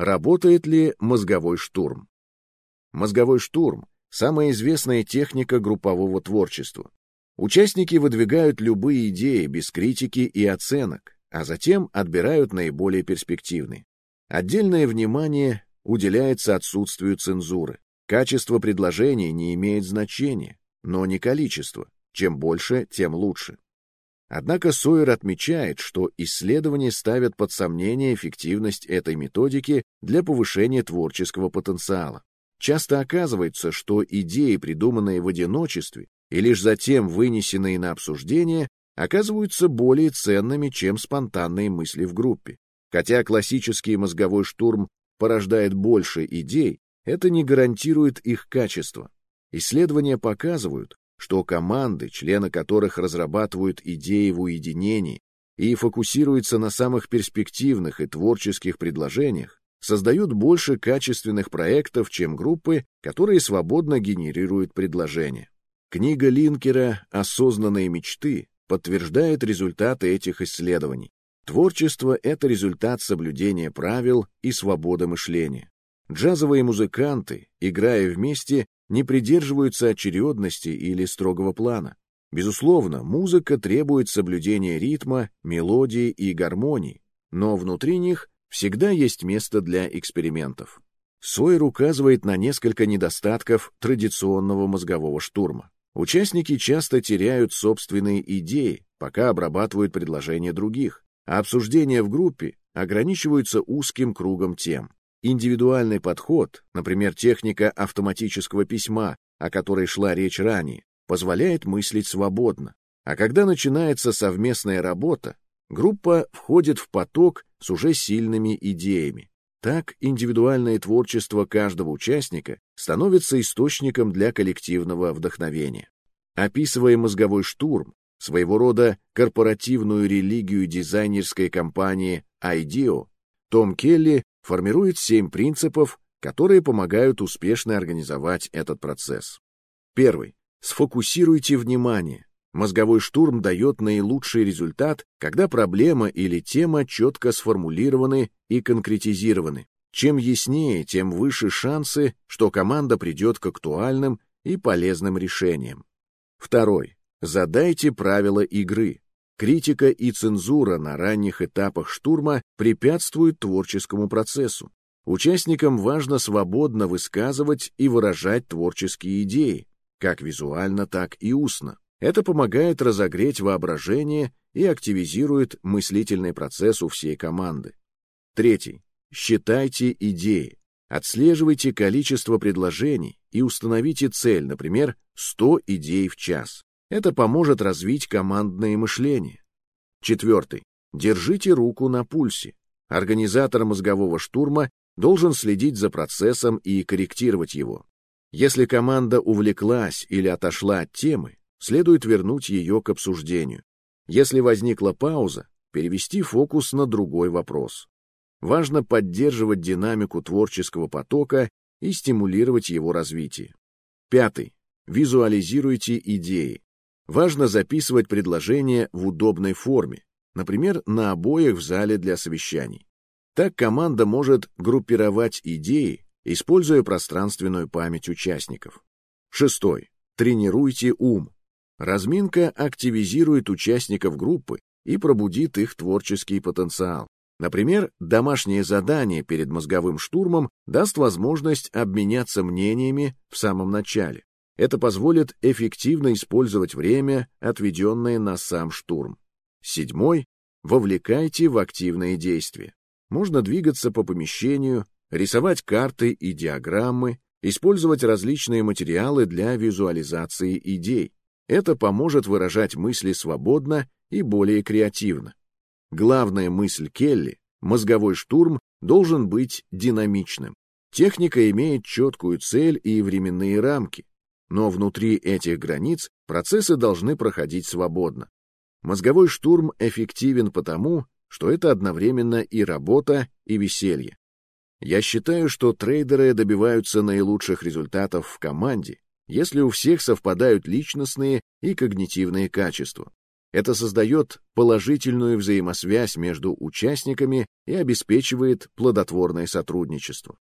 Работает ли мозговой штурм? Мозговой штурм – самая известная техника группового творчества. Участники выдвигают любые идеи без критики и оценок, а затем отбирают наиболее перспективные. Отдельное внимание уделяется отсутствию цензуры. Качество предложений не имеет значения, но не количество. Чем больше, тем лучше. Однако Сойер отмечает, что исследования ставят под сомнение эффективность этой методики для повышения творческого потенциала. Часто оказывается, что идеи, придуманные в одиночестве и лишь затем вынесенные на обсуждение, оказываются более ценными, чем спонтанные мысли в группе. Хотя классический мозговой штурм порождает больше идей, это не гарантирует их качество. Исследования показывают, что команды, члены которых разрабатывают идеи в уединении и фокусируются на самых перспективных и творческих предложениях, создают больше качественных проектов, чем группы, которые свободно генерируют предложения. Книга Линкера «Осознанные мечты» подтверждает результаты этих исследований. Творчество — это результат соблюдения правил и свободы мышления. Джазовые музыканты, играя вместе, не придерживаются очередности или строгого плана. Безусловно, музыка требует соблюдения ритма, мелодии и гармонии, но внутри них всегда есть место для экспериментов. Сойер указывает на несколько недостатков традиционного мозгового штурма. Участники часто теряют собственные идеи, пока обрабатывают предложения других, а обсуждения в группе ограничиваются узким кругом тем. Индивидуальный подход, например, техника автоматического письма, о которой шла речь ранее, позволяет мыслить свободно. А когда начинается совместная работа, группа входит в поток с уже сильными идеями. Так индивидуальное творчество каждого участника становится источником для коллективного вдохновения. Описывая мозговой штурм, своего рода корпоративную религию дизайнерской компании IDEO, том Келли формирует семь принципов, которые помогают успешно организовать этот процесс. Первый. Сфокусируйте внимание. Мозговой штурм дает наилучший результат, когда проблема или тема четко сформулированы и конкретизированы. Чем яснее, тем выше шансы, что команда придет к актуальным и полезным решениям. Второй. Задайте правила игры. Критика и цензура на ранних этапах штурма препятствуют творческому процессу. Участникам важно свободно высказывать и выражать творческие идеи, как визуально, так и устно. Это помогает разогреть воображение и активизирует мыслительный процесс у всей команды. Третий. Считайте идеи. Отслеживайте количество предложений и установите цель, например, 100 идей в час. Это поможет развить командное мышление. Четвертый. Держите руку на пульсе. Организатор мозгового штурма должен следить за процессом и корректировать его. Если команда увлеклась или отошла от темы, следует вернуть ее к обсуждению. Если возникла пауза, перевести фокус на другой вопрос. Важно поддерживать динамику творческого потока и стимулировать его развитие. Пятый. Визуализируйте идеи. Важно записывать предложения в удобной форме, например, на обоях в зале для совещаний. Так команда может группировать идеи, используя пространственную память участников. Шестой. Тренируйте ум. Разминка активизирует участников группы и пробудит их творческий потенциал. Например, домашнее задание перед мозговым штурмом даст возможность обменяться мнениями в самом начале. Это позволит эффективно использовать время, отведенное на сам штурм. Седьмой. Вовлекайте в активные действия. Можно двигаться по помещению, рисовать карты и диаграммы, использовать различные материалы для визуализации идей. Это поможет выражать мысли свободно и более креативно. Главная мысль Келли — мозговой штурм должен быть динамичным. Техника имеет четкую цель и временные рамки, но внутри этих границ процессы должны проходить свободно. Мозговой штурм эффективен потому, что это одновременно и работа, и веселье. Я считаю, что трейдеры добиваются наилучших результатов в команде, если у всех совпадают личностные и когнитивные качества. Это создает положительную взаимосвязь между участниками и обеспечивает плодотворное сотрудничество.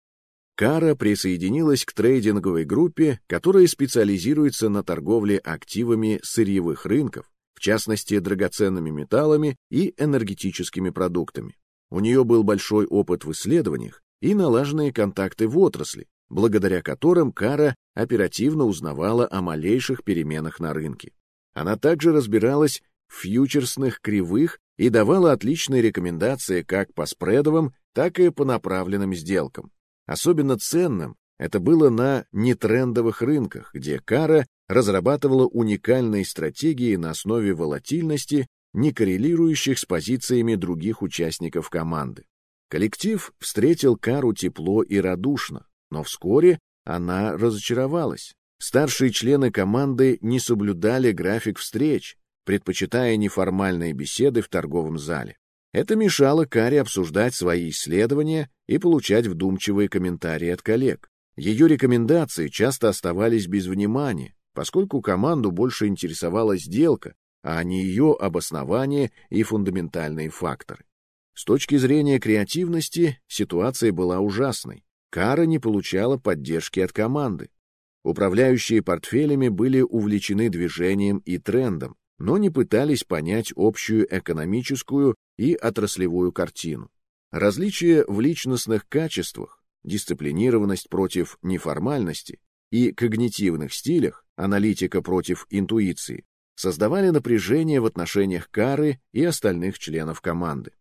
Кара присоединилась к трейдинговой группе, которая специализируется на торговле активами сырьевых рынков, в частности драгоценными металлами и энергетическими продуктами. У нее был большой опыт в исследованиях и налаженные контакты в отрасли, благодаря которым Кара оперативно узнавала о малейших переменах на рынке. Она также разбиралась в фьючерсных кривых и давала отличные рекомендации как по спредовым, так и по направленным сделкам. Особенно ценным это было на нетрендовых рынках, где Кара разрабатывала уникальные стратегии на основе волатильности, не коррелирующих с позициями других участников команды. Коллектив встретил Кару тепло и радушно, но вскоре она разочаровалась. Старшие члены команды не соблюдали график встреч, предпочитая неформальные беседы в торговом зале. Это мешало Каре обсуждать свои исследования и получать вдумчивые комментарии от коллег. Ее рекомендации часто оставались без внимания, поскольку команду больше интересовала сделка, а не ее обоснование и фундаментальные факторы. С точки зрения креативности ситуация была ужасной. Кара не получала поддержки от команды. Управляющие портфелями были увлечены движением и трендом, но не пытались понять общую экономическую и отраслевую картину. Различия в личностных качествах, дисциплинированность против неформальности и когнитивных стилях, аналитика против интуиции, создавали напряжение в отношениях Кары и остальных членов команды.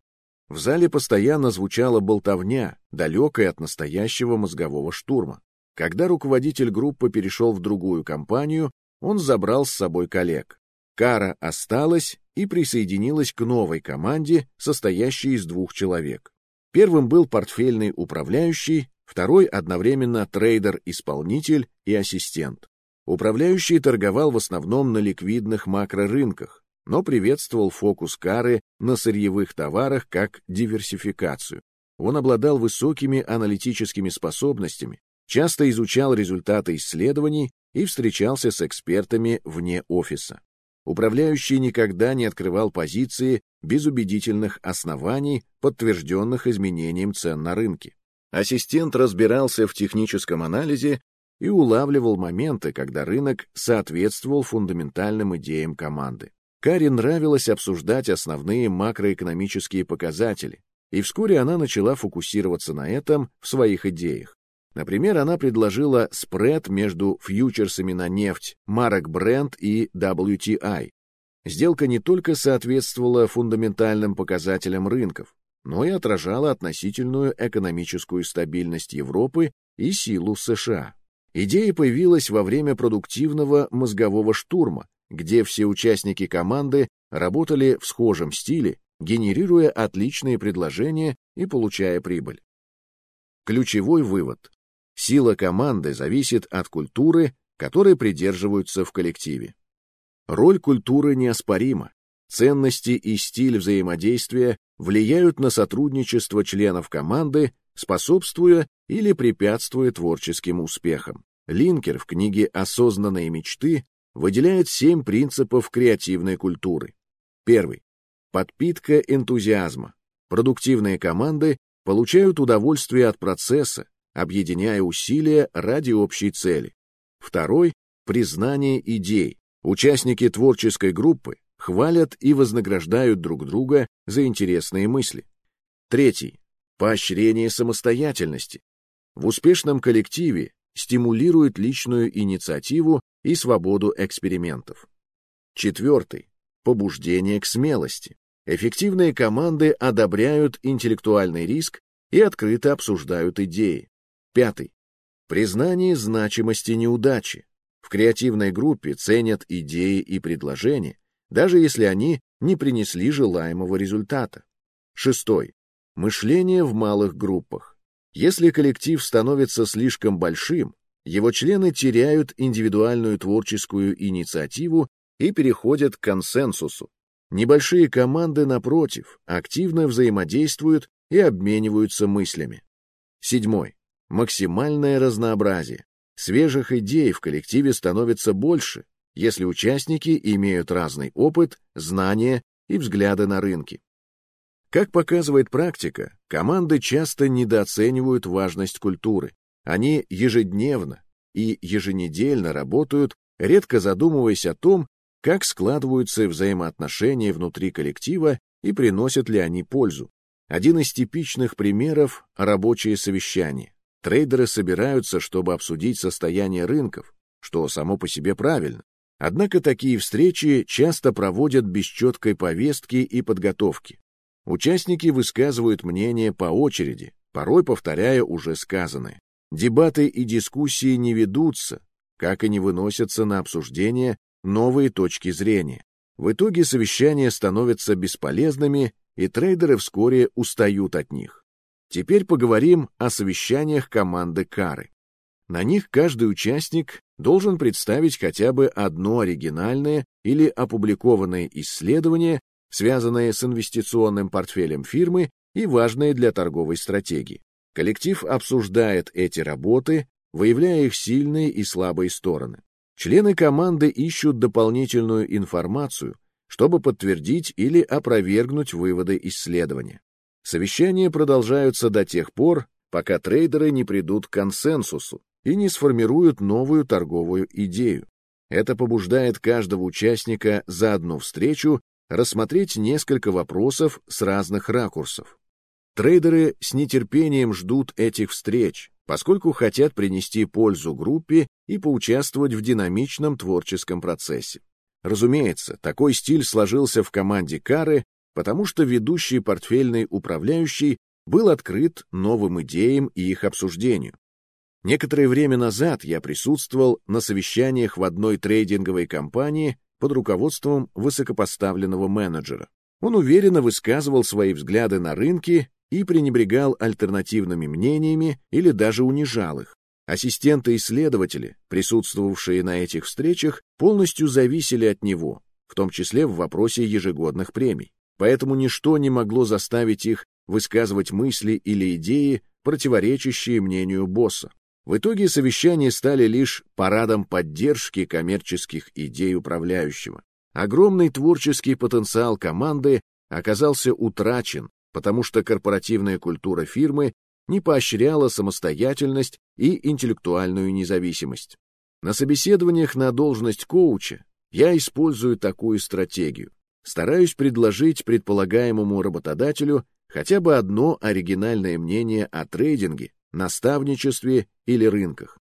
В зале постоянно звучала болтовня, далекая от настоящего мозгового штурма. Когда руководитель группы перешел в другую компанию, он забрал с собой коллег. Кара осталась и присоединилась к новой команде, состоящей из двух человек. Первым был портфельный управляющий, второй одновременно трейдер-исполнитель и ассистент. Управляющий торговал в основном на ликвидных макрорынках, но приветствовал фокус Кары на сырьевых товарах как диверсификацию. Он обладал высокими аналитическими способностями, часто изучал результаты исследований и встречался с экспертами вне офиса. Управляющий никогда не открывал позиции без убедительных оснований, подтвержденных изменением цен на рынке. Ассистент разбирался в техническом анализе и улавливал моменты, когда рынок соответствовал фундаментальным идеям команды. Каре нравилось обсуждать основные макроэкономические показатели, и вскоре она начала фокусироваться на этом в своих идеях. Например, она предложила спред между фьючерсами на нефть марок Brent и WTI. Сделка не только соответствовала фундаментальным показателям рынков, но и отражала относительную экономическую стабильность Европы и силу США. Идея появилась во время продуктивного мозгового штурма, где все участники команды работали в схожем стиле, генерируя отличные предложения и получая прибыль. Ключевой вывод. Сила команды зависит от культуры, которой придерживаются в коллективе. Роль культуры неоспорима. Ценности и стиль взаимодействия влияют на сотрудничество членов команды, способствуя или препятствуя творческим успехам. Линкер в книге «Осознанные мечты» выделяет семь принципов креативной культуры. Первый. Подпитка энтузиазма. Продуктивные команды получают удовольствие от процесса, объединяя усилия ради общей цели. Второй — признание идей. Участники творческой группы хвалят и вознаграждают друг друга за интересные мысли. Третий — поощрение самостоятельности. В успешном коллективе стимулирует личную инициативу и свободу экспериментов. Четвертый — побуждение к смелости. Эффективные команды одобряют интеллектуальный риск и открыто обсуждают идеи. Пятый. Признание значимости неудачи. В креативной группе ценят идеи и предложения, даже если они не принесли желаемого результата. Шестой. Мышление в малых группах. Если коллектив становится слишком большим, его члены теряют индивидуальную творческую инициативу и переходят к консенсусу. Небольшие команды, напротив, активно взаимодействуют и обмениваются мыслями. Седьмой. Максимальное разнообразие. Свежих идей в коллективе становится больше, если участники имеют разный опыт, знания и взгляды на рынки. Как показывает практика, команды часто недооценивают важность культуры. Они ежедневно и еженедельно работают, редко задумываясь о том, как складываются взаимоотношения внутри коллектива и приносят ли они пользу. Один из типичных примеров – рабочие совещания. Трейдеры собираются, чтобы обсудить состояние рынков, что само по себе правильно. Однако такие встречи часто проводят без четкой повестки и подготовки. Участники высказывают мнение по очереди, порой повторяя уже сказанное. Дебаты и дискуссии не ведутся, как и не выносятся на обсуждение новые точки зрения. В итоге совещания становятся бесполезными, и трейдеры вскоре устают от них. Теперь поговорим о совещаниях команды Кары. На них каждый участник должен представить хотя бы одно оригинальное или опубликованное исследование, связанное с инвестиционным портфелем фирмы и важное для торговой стратегии. Коллектив обсуждает эти работы, выявляя их сильные и слабые стороны. Члены команды ищут дополнительную информацию, чтобы подтвердить или опровергнуть выводы исследования. Совещания продолжаются до тех пор, пока трейдеры не придут к консенсусу и не сформируют новую торговую идею. Это побуждает каждого участника за одну встречу рассмотреть несколько вопросов с разных ракурсов. Трейдеры с нетерпением ждут этих встреч, поскольку хотят принести пользу группе и поучаствовать в динамичном творческом процессе. Разумеется, такой стиль сложился в команде Кары потому что ведущий портфельный управляющий был открыт новым идеям и их обсуждению. Некоторое время назад я присутствовал на совещаниях в одной трейдинговой компании под руководством высокопоставленного менеджера. Он уверенно высказывал свои взгляды на рынки и пренебрегал альтернативными мнениями или даже унижал их. Ассистенты-исследователи, присутствовавшие на этих встречах, полностью зависели от него, в том числе в вопросе ежегодных премий поэтому ничто не могло заставить их высказывать мысли или идеи, противоречащие мнению босса. В итоге совещания стали лишь парадом поддержки коммерческих идей управляющего. Огромный творческий потенциал команды оказался утрачен, потому что корпоративная культура фирмы не поощряла самостоятельность и интеллектуальную независимость. На собеседованиях на должность коуча я использую такую стратегию стараюсь предложить предполагаемому работодателю хотя бы одно оригинальное мнение о трейдинге, наставничестве или рынках.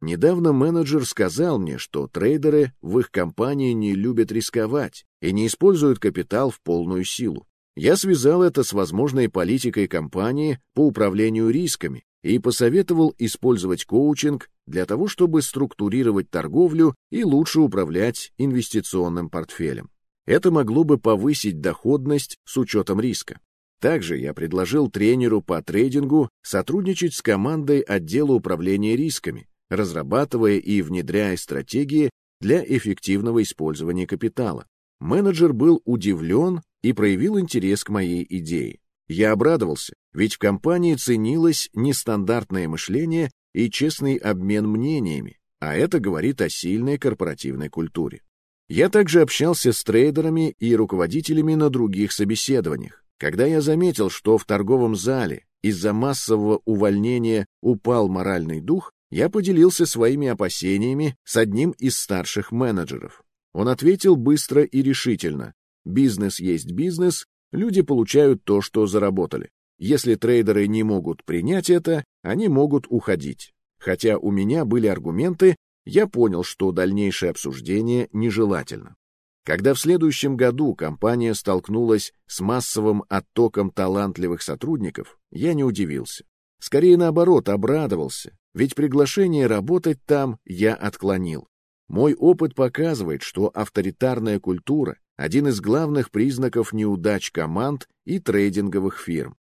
Недавно менеджер сказал мне, что трейдеры в их компании не любят рисковать и не используют капитал в полную силу. Я связал это с возможной политикой компании по управлению рисками и посоветовал использовать коучинг для того, чтобы структурировать торговлю и лучше управлять инвестиционным портфелем. Это могло бы повысить доходность с учетом риска. Также я предложил тренеру по трейдингу сотрудничать с командой отдела управления рисками, разрабатывая и внедряя стратегии для эффективного использования капитала. Менеджер был удивлен и проявил интерес к моей идее. Я обрадовался, ведь в компании ценилось нестандартное мышление и честный обмен мнениями, а это говорит о сильной корпоративной культуре. Я также общался с трейдерами и руководителями на других собеседованиях. Когда я заметил, что в торговом зале из-за массового увольнения упал моральный дух, я поделился своими опасениями с одним из старших менеджеров. Он ответил быстро и решительно. Бизнес есть бизнес, люди получают то, что заработали. Если трейдеры не могут принять это, они могут уходить. Хотя у меня были аргументы, я понял, что дальнейшее обсуждение нежелательно. Когда в следующем году компания столкнулась с массовым оттоком талантливых сотрудников, я не удивился. Скорее наоборот, обрадовался, ведь приглашение работать там я отклонил. Мой опыт показывает, что авторитарная культура – один из главных признаков неудач команд и трейдинговых фирм.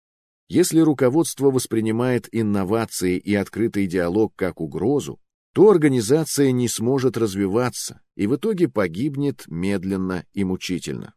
Если руководство воспринимает инновации и открытый диалог как угрозу, то организация не сможет развиваться и в итоге погибнет медленно и мучительно.